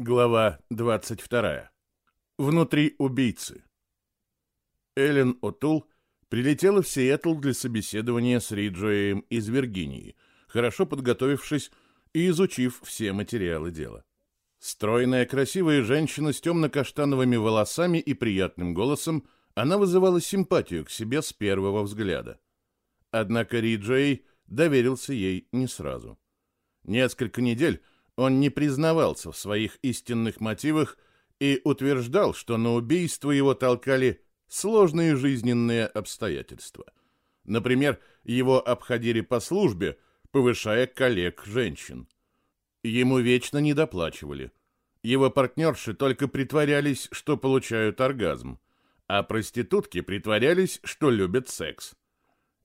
Глава 22. Внутри убийцы. Эллен О'Тул прилетела в Сиэтл для собеседования с Риджоем из Виргинии, хорошо подготовившись и изучив все материалы дела. Стройная, красивая женщина с темно-каштановыми волосами и приятным голосом, она вызывала симпатию к себе с первого взгляда. Однако Риджой доверился ей не сразу. Несколько недель он не признавался в своих истинных мотивах и утверждал, что на убийство его толкали сложные жизненные обстоятельства. Например, его обходили по службе, повышая коллег-женщин. Ему вечно недоплачивали. Его партнерши только притворялись, что получают оргазм, а проститутки притворялись, что любят секс.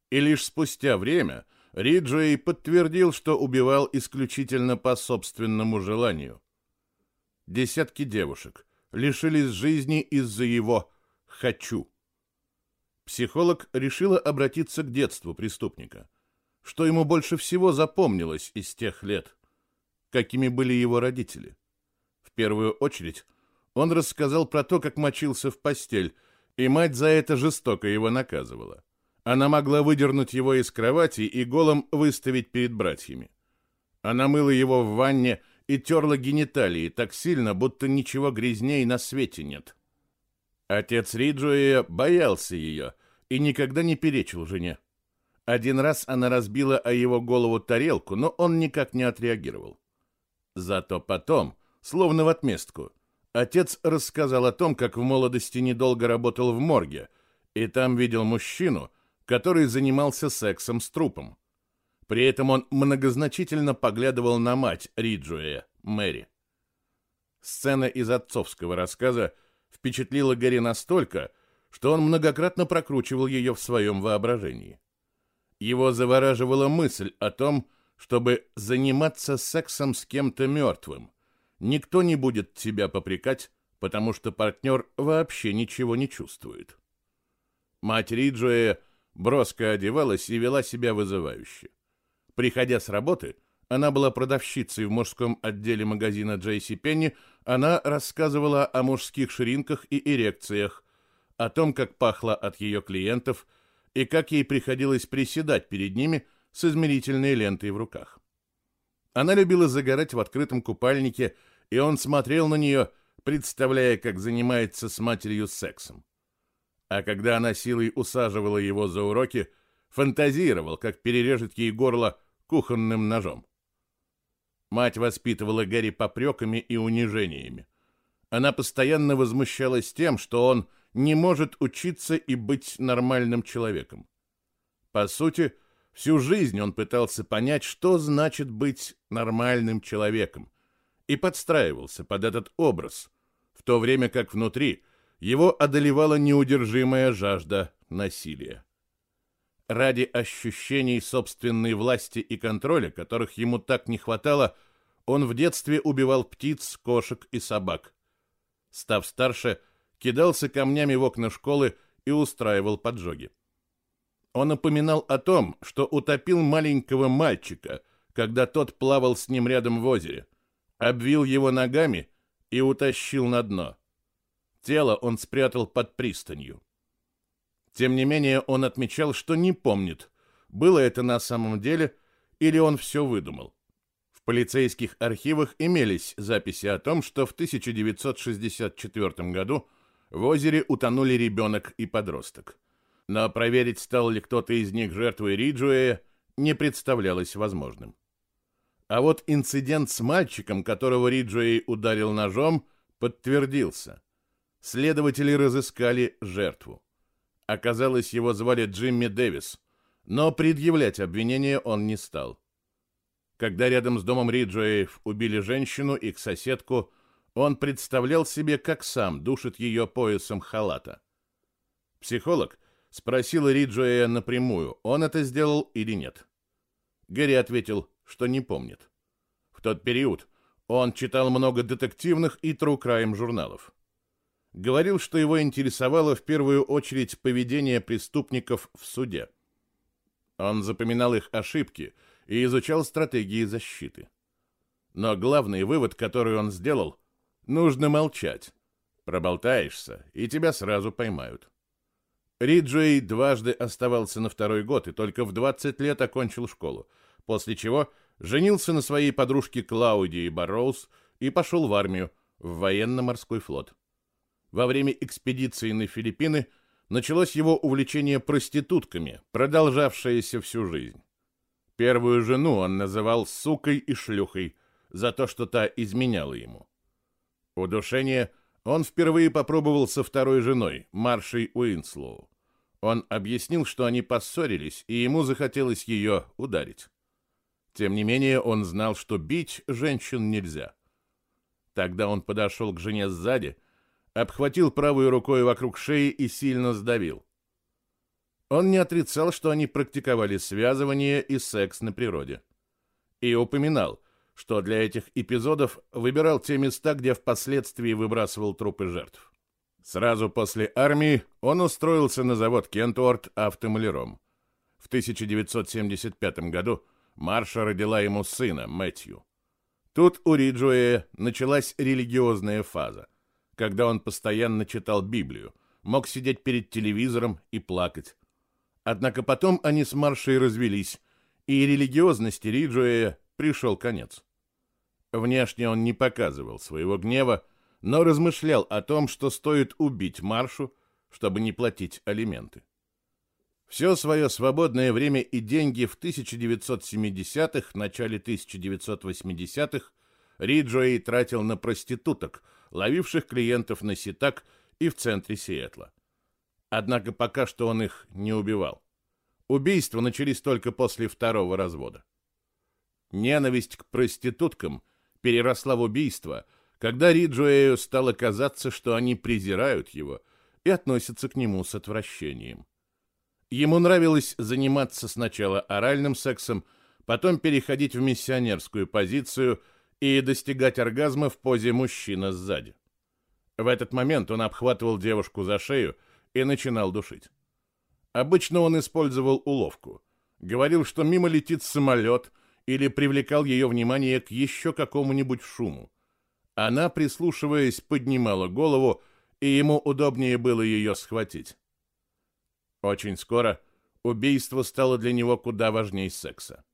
И лишь спустя время Риджей подтвердил, что убивал исключительно по собственному желанию. Десятки девушек лишились жизни из-за его «хочу». Психолог решила обратиться к детству преступника. Что ему больше всего запомнилось из тех лет? Какими были его родители? В первую очередь он рассказал про то, как мочился в постель, и мать за это жестоко его наказывала. Она могла выдернуть его из кровати и голым выставить перед братьями. Она мыла его в ванне и терла гениталии так сильно, будто ничего грязней на свете нет. Отец Риджуэя боялся ее и никогда не перечил жене. Один раз она разбила о его голову тарелку, но он никак не отреагировал. Зато потом, словно в отместку, отец рассказал о том, как в молодости недолго работал в морге, и там видел мужчину, который занимался сексом с трупом. При этом он многозначительно поглядывал на мать Риджуэя, Мэри. Сцена из отцовского рассказа впечатлила Гэри настолько, что он многократно прокручивал ее в своем воображении. Его завораживала мысль о том, чтобы заниматься сексом с кем-то мертвым. Никто не будет тебя попрекать, потому что партнер вообще ничего не чувствует. Мать Риджуэя броско одевалась и вела себя вызывающе. Приходя с работы, она была продавщицей в мужском отделе магазина Джейси Пенни, она рассказывала о мужских ширинках и эрекциях, о том, как пахло от ее клиентов и как ей приходилось приседать перед ними с измерительной лентой в руках. Она любила загорать в открытом купальнике, и он смотрел на нее, представляя, как занимается с матерью сексом а когда она силой усаживала его за уроки, фантазировал, как перережет ей горло кухонным ножом. Мать воспитывала Гэри попреками и унижениями. Она постоянно возмущалась тем, что он не может учиться и быть нормальным человеком. По сути, всю жизнь он пытался понять, что значит быть нормальным человеком, и подстраивался под этот образ, в то время как внутри – его одолевала неудержимая жажда насилия. Ради ощущений собственной власти и контроля, которых ему так не хватало, он в детстве убивал птиц, кошек и собак. Став старше, кидался камнями в окна школы и устраивал поджоги. Он упоминал о том, что утопил маленького мальчика, когда тот плавал с ним рядом в озере, обвил его ногами и утащил на дно. Тело он спрятал под пристанью. Тем не менее, он отмечал, что не помнит, было это на самом деле или он все выдумал. В полицейских архивах имелись записи о том, что в 1964 году в озере утонули ребенок и подросток. Но проверить, стал ли кто-то из них жертвой Риджуэя, не представлялось возможным. А вот инцидент с мальчиком, которого Риджуэй ударил ножом, подтвердился. Следователи разыскали жертву. Оказалось, его звали Джимми Дэвис, но предъявлять обвинение он не стал. Когда рядом с домом Риджуэев убили женщину, их соседку, он представлял себе, как сам душит ее поясом халата. Психолог спросил Риджуэя напрямую, он это сделал или нет. Гэри ответил, что не помнит. В тот период он читал много детективных и true crime журналов говорил, что его интересовало в первую очередь поведение преступников в суде. Он запоминал их ошибки и изучал стратегии защиты. Но главный вывод, который он сделал, Нужно молчать. Проболтаешься, и тебя сразу поймают. Риджей дважды оставался на второй год и только в 20 лет окончил школу, после чего женился на своей подружке Клаудии Барроуз и пошел в армию, в военно-морской флот. Во время экспедиции на Филиппины началось его увлечение проститутками, продолжавшееся всю жизнь. Первую жену он называл сукой и шлюхой за то, что та изменяла ему. Удушение он впервые попробовал со второй женой, Маршей Уинслоу. Он объяснил, что они поссорились, и ему захотелось ее ударить. Тем не менее, он знал, что бить женщин нельзя. Тогда он подошел к жене сзади, обхватил правой рукой вокруг шеи и сильно сдавил. Он не отрицал, что они практиковали связывание и секс на природе. И упоминал, что для этих эпизодов выбирал те места, где впоследствии выбрасывал трупы жертв. Сразу после армии он устроился на завод Кентуорт автомаляром. В 1975 году Марша родила ему сына, Мэтью. Тут у Риджуэя началась религиозная фаза, когда он постоянно читал Библию, мог сидеть перед телевизором и плакать. Однако потом они с Маршей развелись, и религиозности Риджуэя пришел конец. Внешне он не показывал своего гнева, но размышлял о том, что стоит убить Маршу, чтобы не платить алименты. Все свое свободное время и деньги в 1970-х, начале 1980-х Риджуэй тратил на проституток, ловивших клиентов на Ситак и в центре Сиэтла. Однако пока что он их не убивал. Убийства начались только после второго развода. Ненависть к проституткам переросла в убийство, когда Риджуэю стало казаться, что они презирают его и относятся к нему с отвращением. Ему нравилось заниматься сначала оральным сексом, потом переходить в миссионерскую позицию и достигать оргазма в позе мужчина сзади. В этот момент он обхватывал девушку за шею и начинал душить. Обычно он использовал уловку. Говорил, что мимо летит самолет или привлекал ее внимание к еще какому-нибудь шуму. Она, прислушиваясь, поднимала голову, и ему удобнее было ее схватить. Очень скоро убийство стало для него куда важнее секса.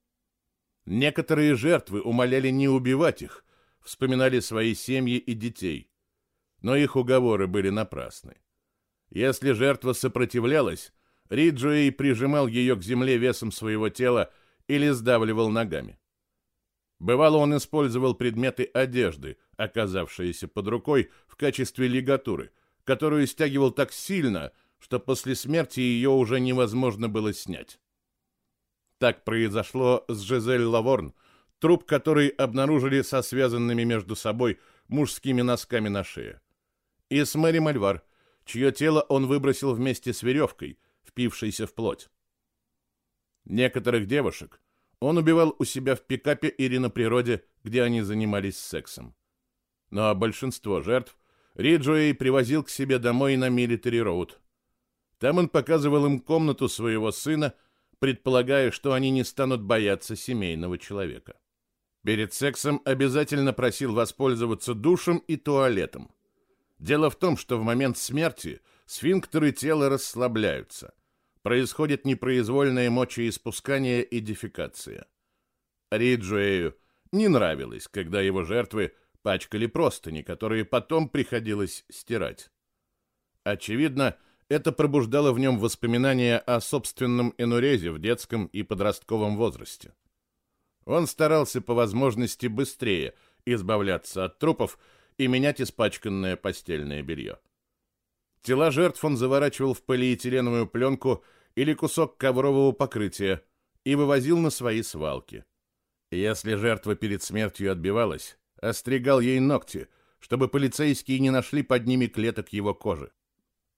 Некоторые жертвы умоляли не убивать их, вспоминали свои семьи и детей. Но их уговоры были напрасны. Если жертва сопротивлялась, Риджуэй прижимал ее к земле весом своего тела или сдавливал ногами. Бывало, он использовал предметы одежды, оказавшиеся под рукой в качестве лигатуры, которую стягивал так сильно, что после смерти ее уже невозможно было снять. Так произошло с Жизель Лаворн, труп которой обнаружили со связанными между собой мужскими носками на шее. И с Мэри Мальвар, чье тело он выбросил вместе с веревкой, впившейся в плоть. Некоторых девушек он убивал у себя в пикапе или на природе, где они занимались сексом. Но большинство жертв Риджуэй привозил к себе домой на Милитари Роуд, там он показывал им комнату своего сына, предполагая, что они не станут бояться семейного человека. Перед сексом обязательно просил воспользоваться душем и туалетом. Дело в том, что в момент смерти сфинктеры тела расслабляются. Происходит непроизвольное мочеиспускание и дефекация. Риджуэю не нравилось, когда его жертвы пачкали простыни, которые потом приходилось стирать. Очевидно, это пробуждало в нем воспоминания о собственном энурезе в детском и подростковом возрасте. Он старался по возможности быстрее избавляться от трупов и менять испачканное постельное белье. Тела жертв он заворачивал в полиэтиленовую пленку или кусок коврового покрытия и вывозил на свои свалки. Если жертва перед смертью отбивалась, остригал ей ногти, чтобы полицейские не нашли под ними клеток его кожи.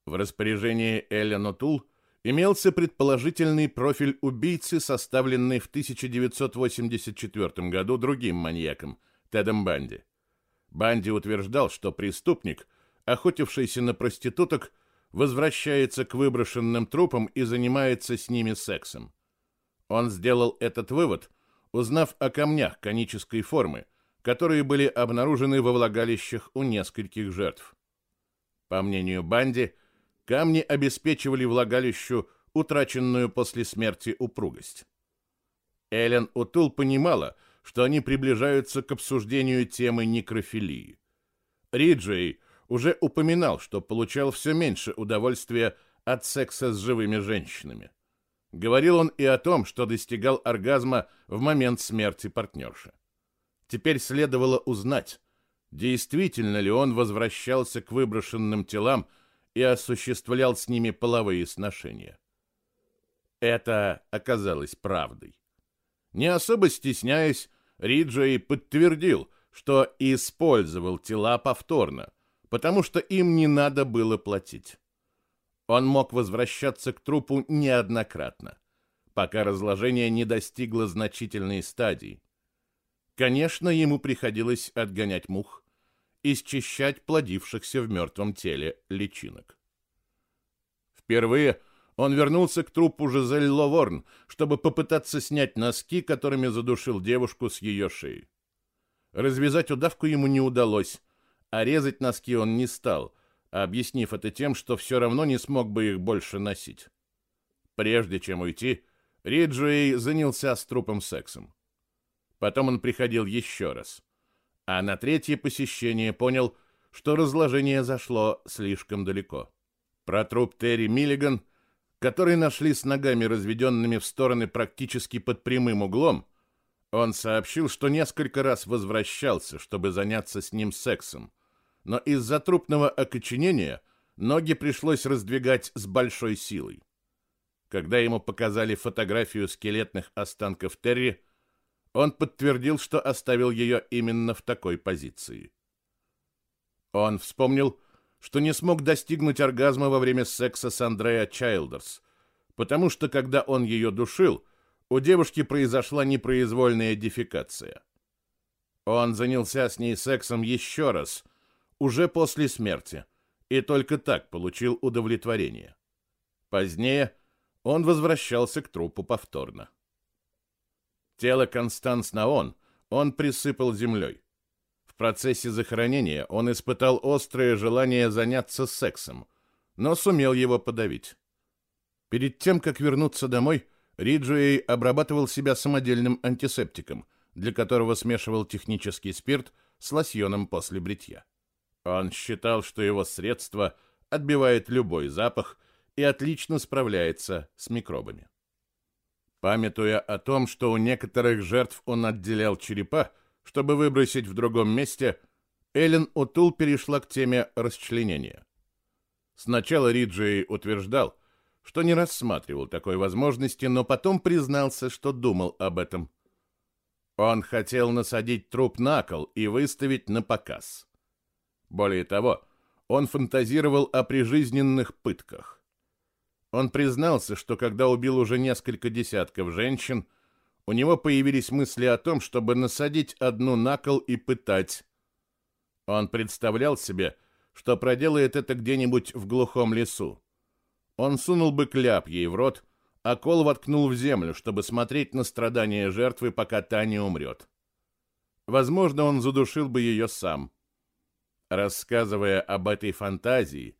В распоряжении Эллен Отул имелся предположительный профиль убийцы, составленный в 1984 году другим маньяком, Тедом Банди. Банди утверждал, что преступник, охотившийся на проституток, возвращается к выброшенным трупам и занимается с ними сексом. Он сделал этот вывод, узнав о камнях конической формы, которые были обнаружены во влагалищах у нескольких жертв. По мнению Банди, камни обеспечивали влагалищу утраченную после смерти упругость. Эллен Утул понимала, что они приближаются к обсуждению темы некрофилии. Риджей уже упоминал, что получал все меньше удовольствия от секса с живыми женщинами. Говорил он и о том, что достигал оргазма в момент смерти партнерши. Теперь следовало узнать, действительно ли он возвращался к выброшенным телам и осуществлял с ними половые сношения. Это оказалось правдой. Не особо стесняясь, Риджей подтвердил, что использовал тела повторно, потому что им не надо было платить. Он мог возвращаться к трупу неоднократно, пока разложение не достигло значительной стадии. Конечно, ему приходилось отгонять мух и счищать плодившихся в мертвом теле личинок. Впервые он вернулся к трупу Жизель Ловорн, чтобы попытаться снять носки, которыми задушил девушку с ее шеи. Развязать удавку ему не удалось, а резать носки он не стал, объяснив это тем, что все равно не смог бы их больше носить. Прежде чем уйти, Риджуэй занялся с трупом сексом. Потом он приходил еще раз. А на третье посещение понял, что разложение зашло слишком далеко. Про труп Терри Миллиган – который нашли с ногами разведенными в стороны практически под прямым углом, он сообщил, что несколько раз возвращался, чтобы заняться с ним сексом, но из-за трупного окоченения ноги пришлось раздвигать с большой силой. Когда ему показали фотографию скелетных останков Терри, он подтвердил, что оставил ее именно в такой позиции. Он вспомнил, что не смог достигнуть оргазма во время секса с Андреа Чайлдерс, потому что, когда он ее душил, у девушки произошла непроизвольная дефекация. Он занялся с ней сексом еще раз, уже после смерти, и только так получил удовлетворение. Позднее он возвращался к трупу повторно. Тело Констанс Наон он присыпал землей. В процессе захоронения он испытал острое желание заняться сексом, но сумел его подавить. Перед тем, как вернуться домой, Риджуэй обрабатывал себя самодельным антисептиком, для которого смешивал технический спирт с лосьоном после бритья. Он считал, что его средство отбивает любой запах и отлично справляется с микробами. Памятуя о том, что у некоторых жертв он отделял черепа, чтобы выбросить в другом месте, Эллен Утул перешла к теме расчленения. Сначала Риджей утверждал, что не рассматривал такой возможности, но потом признался, что думал об этом. Он хотел насадить труп на кол и выставить на показ. Более того, он фантазировал о прижизненных пытках. Он признался, что когда убил уже несколько десятков женщин, у него появились мысли о том, чтобы насадить одну на кол и пытать. Он представлял себе, что проделает это где-нибудь в глухом лесу. Он сунул бы кляп ей в рот, а кол воткнул в землю, чтобы смотреть на страдания жертвы, пока та не умрет. Возможно, он задушил бы ее сам. Рассказывая об этой фантазии,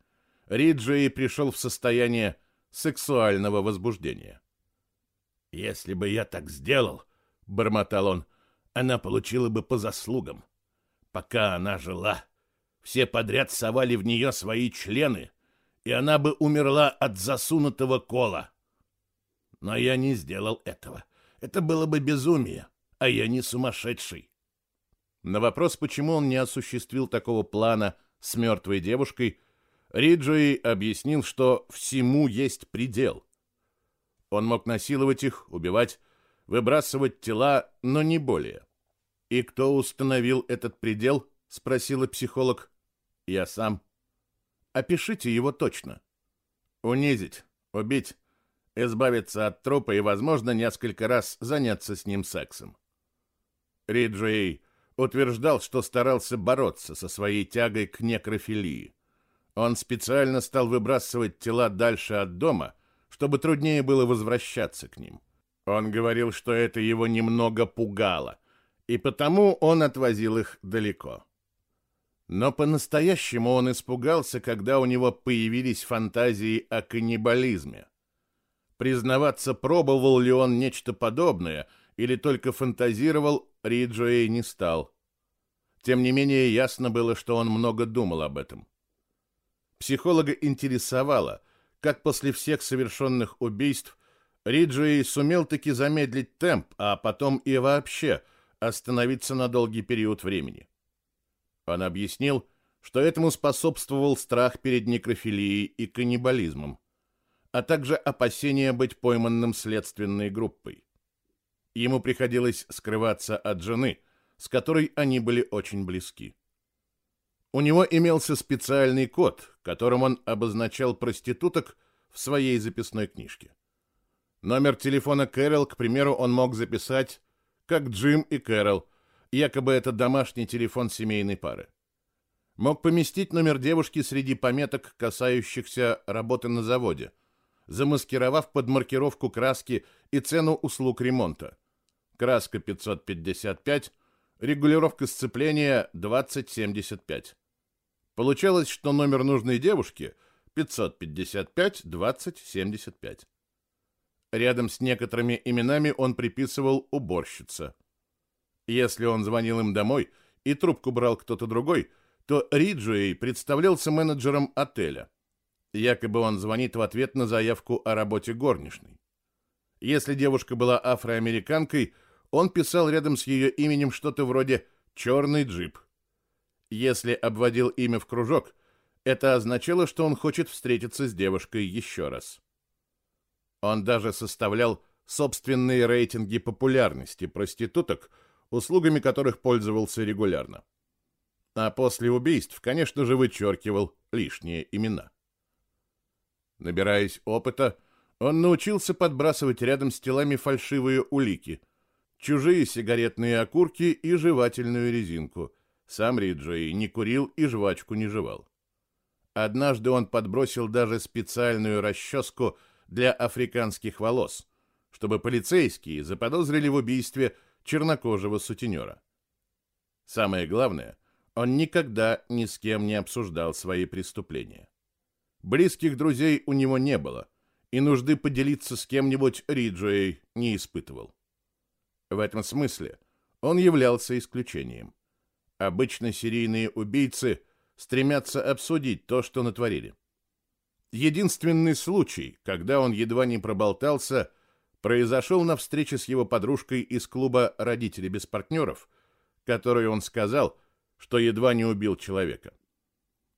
Риджей пришел в состояние сексуального возбуждения. «Если бы я так сделал, — бормотал он, — она получила бы по заслугам. Пока она жила, все подряд совали в нее свои члены, и она бы умерла от засунутого кола. Но я не сделал этого. Это было бы безумие, а я не сумасшедший. На вопрос, почему он не осуществил такого плана с мертвой девушкой, Риджи объяснил, что всему есть предел — он мог насиловать их, убивать, выбрасывать тела, но не более. «И кто установил этот предел?» — спросила психолог. «Я сам». «Опишите его точно». «Унизить, убить, избавиться от трупа и, возможно, несколько раз заняться с ним сексом». Риджей утверждал, что старался бороться со своей тягой к некрофилии. Он специально стал выбрасывать тела дальше от дома — чтобы труднее было возвращаться к ним. Он говорил, что это его немного пугало, и потому он отвозил их далеко. Но по-настоящему он испугался, когда у него появились фантазии о каннибализме. Признаваться, пробовал ли он нечто подобное или только фантазировал, Риджуэй не стал. Тем не менее, ясно было, что он много думал об этом. Психолога интересовало, как после всех совершенных убийств Риджуэй сумел таки замедлить темп, а потом и вообще остановиться на долгий период времени. Он объяснил, что этому способствовал страх перед некрофилией и каннибализмом, а также опасение быть пойманным следственной группой. Ему приходилось скрываться от жены, с которой они были очень близки. У него имелся специальный код, которым он обозначал проституток в своей записной книжке. Номер телефона Кэрол, к примеру, он мог записать как Джим и Кэрол, якобы это домашний телефон семейной пары. Мог поместить номер девушки среди пометок, касающихся работы на заводе, замаскировав под маркировку краски и цену услуг ремонта. Краска 555, регулировка сцепления 2075. Получалось, что номер нужной девушки 555-2075. Рядом с некоторыми именами он приписывал уборщица. Если он звонил им домой и трубку брал кто-то другой, то Риджуэй представлялся менеджером отеля. Якобы он звонит в ответ на заявку о работе горничной. Если девушка была афроамериканкой, он писал рядом с ее именем что-то вроде «черный джип». Если обводил имя в кружок, это означало, что он хочет встретиться с девушкой еще раз. Он даже составлял собственные рейтинги популярности проституток – услугами которых пользовался регулярно. А после убийств, конечно же, вычеркивал лишние имена. Набираясь опыта, он научился подбрасывать рядом с телами фальшивые улики, чужие сигаретные окурки и жевательную резинку. Сам Риджей не курил и жвачку не жевал. Однажды он подбросил даже специальную расческу для африканских волос, чтобы полицейские заподозрили в убийстве чернокожего сутенера. Самое главное, он никогда ни с кем не обсуждал свои преступления. Близких друзей у него не было, и нужды поделиться с кем-нибудь Риджуэй не испытывал. В этом смысле он являлся исключением. Обычно серийные убийцы стремятся обсудить то, что натворили. Единственный случай, когда он едва не проболтался – произошел на встрече с его подружкой из клуба «Родители без партнеров», которой он сказал, что едва не убил человека.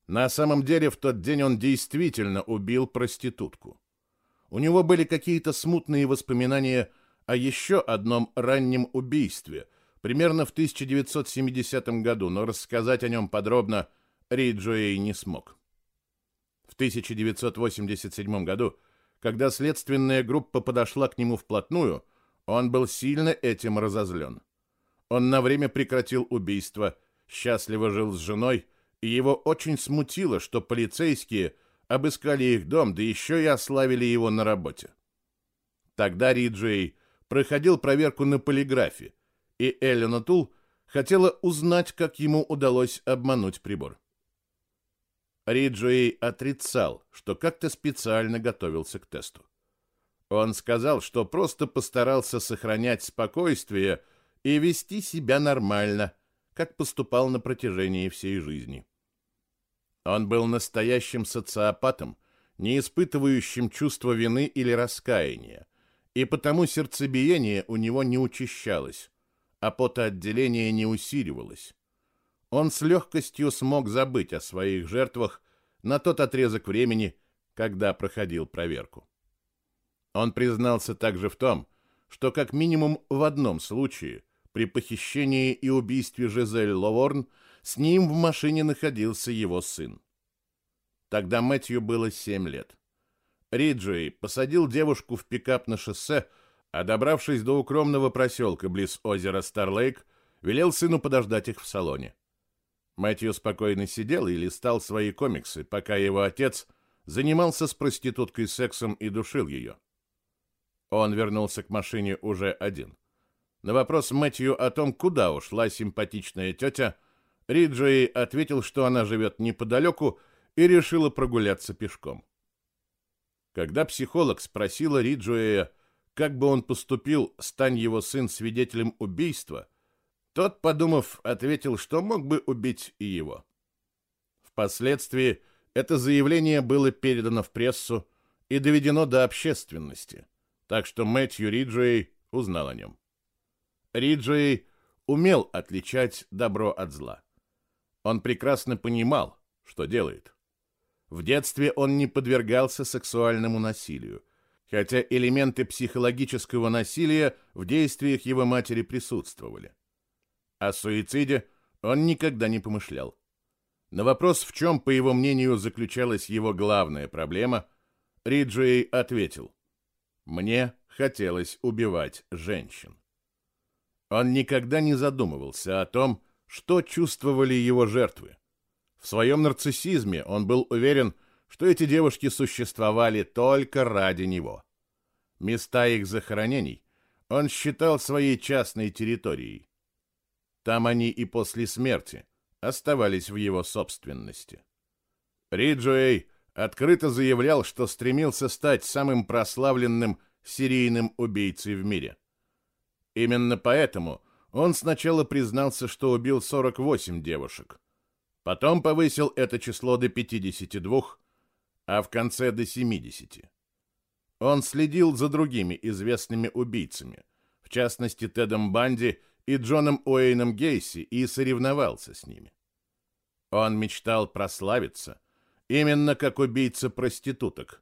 На самом деле в тот день он действительно убил проститутку. У него были какие-то смутные воспоминания о еще одном раннем убийстве, примерно в 1970 году, но рассказать о нем подробно Риджуэй не смог. В 1987 году когда следственная группа подошла к нему вплотную, он был сильно этим разозлен. Он на время прекратил убийство, счастливо жил с женой, и его очень смутило, что полицейские обыскали их дом, да еще и ославили его на работе. Тогда Риджей проходил проверку на полиграфе, и Эллен Тул хотела узнать, как ему удалось обмануть прибор. Риджуэй отрицал, что как-то специально готовился к тесту. Он сказал, что просто постарался сохранять спокойствие и вести себя нормально, как поступал на протяжении всей жизни. Он был настоящим социопатом, не испытывающим чувства вины или раскаяния, и потому сердцебиение у него не учащалось, а потоотделение не усиливалось он с легкостью смог забыть о своих жертвах на тот отрезок времени, когда проходил проверку. Он признался также в том, что как минимум в одном случае, при похищении и убийстве Жизель Ловорн, с ним в машине находился его сын. Тогда Мэтью было семь лет. Риджуэй посадил девушку в пикап на шоссе, а добравшись до укромного проселка близ озера Старлейк, велел сыну подождать их в салоне. Мэтью спокойно сидел и листал свои комиксы, пока его отец занимался с проституткой сексом и душил ее. Он вернулся к машине уже один. На вопрос Мэтью о том, куда ушла симпатичная тетя, Риджей ответил, что она живет неподалеку и решила прогуляться пешком. Когда психолог спросила Риджуэя, как бы он поступил, стань его сын свидетелем убийства, тот, подумав, ответил, что мог бы убить и его. Впоследствии это заявление было передано в прессу и доведено до общественности, так что Мэтью Риджуэй узнал о нем. Риджуэй умел отличать добро от зла. Он прекрасно понимал, что делает. В детстве он не подвергался сексуальному насилию, хотя элементы психологического насилия в действиях его матери присутствовали. О суициде он никогда не помышлял. На вопрос, в чем, по его мнению, заключалась его главная проблема, Риджуэй ответил, «Мне хотелось убивать женщин». Он никогда не задумывался о том, что чувствовали его жертвы. В своем нарциссизме он был уверен, что эти девушки существовали только ради него. Места их захоронений он считал своей частной территорией. Там они и после смерти оставались в его собственности. Риджуэй открыто заявлял, что стремился стать самым прославленным серийным убийцей в мире. Именно поэтому он сначала признался, что убил 48 девушек, потом повысил это число до 52, а в конце до 70. Он следил за другими известными убийцами, в частности Тедом Банди и Джоном Уэйном Гейси, и соревновался с ними. Он мечтал прославиться, именно как убийца проституток,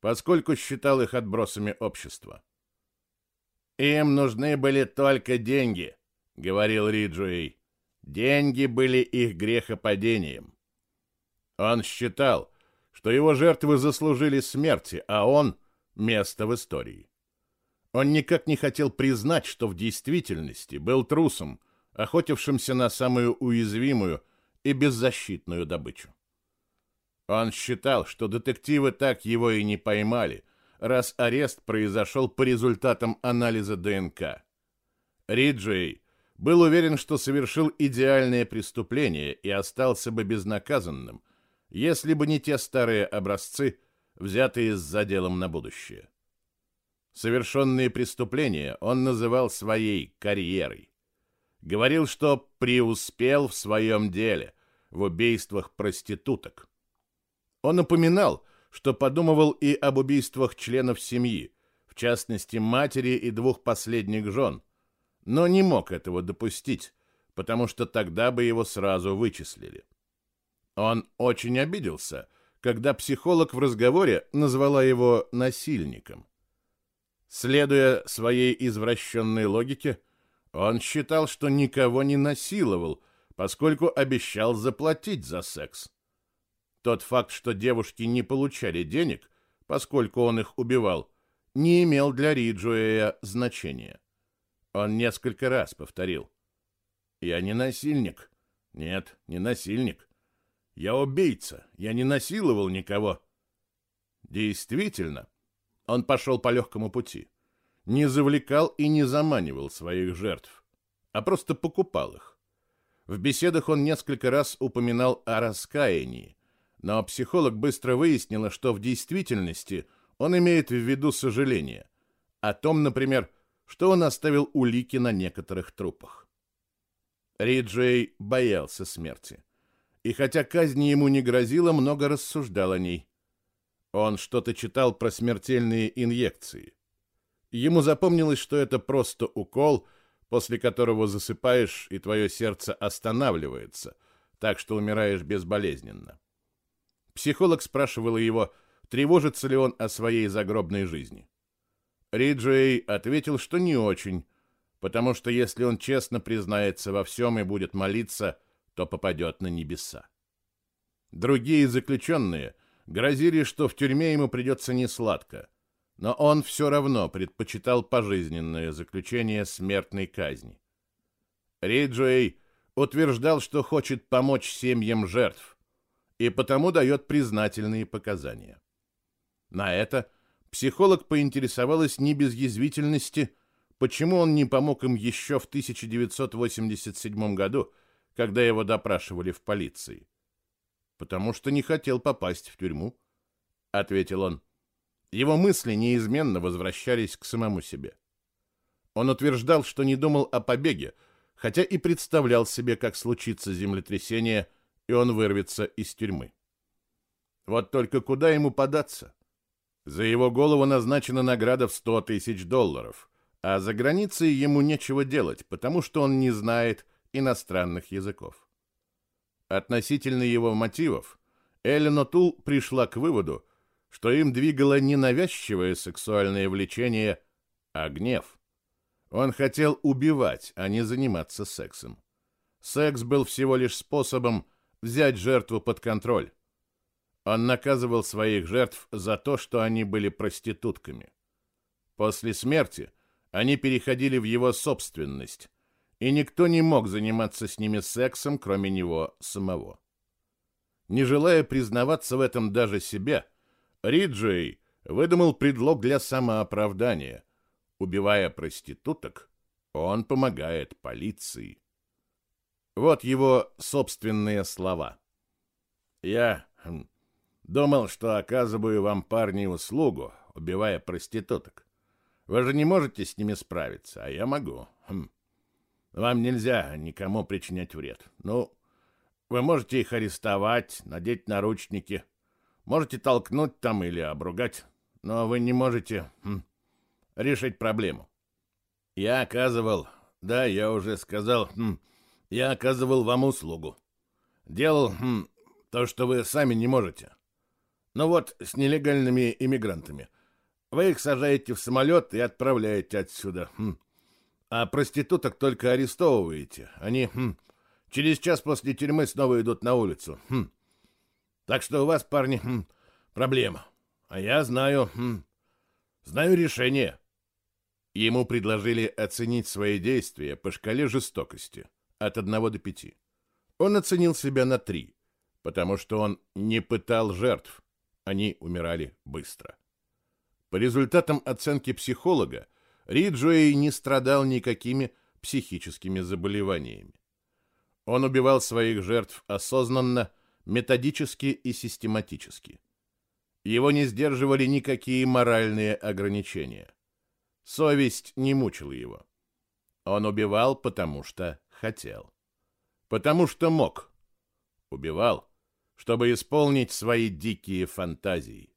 поскольку считал их отбросами общества. «Им нужны были только деньги», — говорил Риджуэй. «Деньги были их грехопадением». Он считал, что его жертвы заслужили смерти, а он — место в истории. Он никак не хотел признать, что в действительности был трусом, охотившимся на самую уязвимую и беззащитную добычу. Он считал, что детективы так его и не поймали, раз арест произошел по результатам анализа ДНК. Риджей был уверен, что совершил идеальное преступление и остался бы безнаказанным, если бы не те старые образцы, взятые с заделом на будущее. Совершенные преступления он называл своей карьерой. Говорил, что преуспел в своем деле, в убийствах проституток. Он напоминал, что подумывал и об убийствах членов семьи, в частности матери и двух последних жен, но не мог этого допустить, потому что тогда бы его сразу вычислили. Он очень обиделся, когда психолог в разговоре назвала его насильником. Следуя своей извращенной логике, он считал, что никого не насиловал, поскольку обещал заплатить за секс. Тот факт, что девушки не получали денег, поскольку он их убивал, не имел для Риджуэя значения. Он несколько раз повторил. «Я не насильник. Нет, не насильник. Я убийца. Я не насиловал никого». Действительно, он пошел по легкому пути. Не завлекал и не заманивал своих жертв, а просто покупал их. В беседах он несколько раз упоминал о раскаянии, но психолог быстро выяснила, что в действительности он имеет в виду сожаление. О том, например, что он оставил улики на некоторых трупах. Риджей боялся смерти. И хотя казнь ему не грозила, много рассуждал о ней. Он что-то читал про смертельные инъекции. Ему запомнилось, что это просто укол, после которого засыпаешь, и твое сердце останавливается, так что умираешь безболезненно. Психолог спрашивал его, тревожится ли он о своей загробной жизни. Риджей ответил, что не очень, потому что если он честно признается во всем и будет молиться, то попадет на небеса. Другие заключенные грозили, что в тюрьме ему придется несладко, но он все равно предпочитал пожизненное заключение смертной казни. Риджей утверждал, что хочет помочь семьям жертв, и потому дает признательные показания. На это психолог поинтересовалась не без язвительности, почему он не помог им еще в 1987 году, когда его допрашивали в полиции. «Потому что не хотел попасть в тюрьму», — ответил он. Его мысли неизменно возвращались к самому себе. Он утверждал, что не думал о побеге, хотя и представлял себе, как случится землетрясение, и он вырвется из тюрьмы. Вот только куда ему податься? За его голову назначена награда в 100 тысяч долларов, а за границей ему нечего делать, потому что он не знает иностранных языков. Относительно его мотивов, Эллен Отул пришла к выводу, что им двигало не навязчивое сексуальное влечение, а гнев. Он хотел убивать, а не заниматься сексом. Секс был всего лишь способом взять жертву под контроль. Он наказывал своих жертв за то, что они были проститутками. После смерти они переходили в его собственность, и никто не мог заниматься с ними сексом, кроме него самого. Не желая признаваться в этом даже себе, Риджей выдумал предлог для самооправдания. Убивая проституток, он помогает полиции. Вот его собственные слова. «Я хм, думал, что оказываю вам, парни, услугу, убивая проституток. Вы же не можете с ними справиться, а я могу. Хм. Вам нельзя никому причинять вред. Ну, вы можете их арестовать, надеть наручники, можете толкнуть там или обругать, но вы не можете хм, решить проблему. Я оказывал, да, я уже сказал, хм, я оказывал вам услугу. Делал хм, то, что вы сами не можете. Ну вот, с нелегальными иммигрантами – вы их сажаете в самолет и отправляете отсюда. Хм. А проституток только арестовываете. Они хм, через час после тюрьмы снова идут на улицу. Хм. Так что у вас, парни, хм, проблема. А я знаю, хм, знаю решение. Ему предложили оценить свои действия по шкале жестокости от 1 до 5. Он оценил себя на 3, потому что он не пытал жертв. Они умирали быстро. По результатам оценки психолога, Риджуэй не страдал никакими психическими заболеваниями. Он убивал своих жертв осознанно, методически и систематически. Его не сдерживали никакие моральные ограничения. Совесть не мучила его. Он убивал, потому что хотел. Потому что мог. Убивал, чтобы исполнить свои дикие фантазии.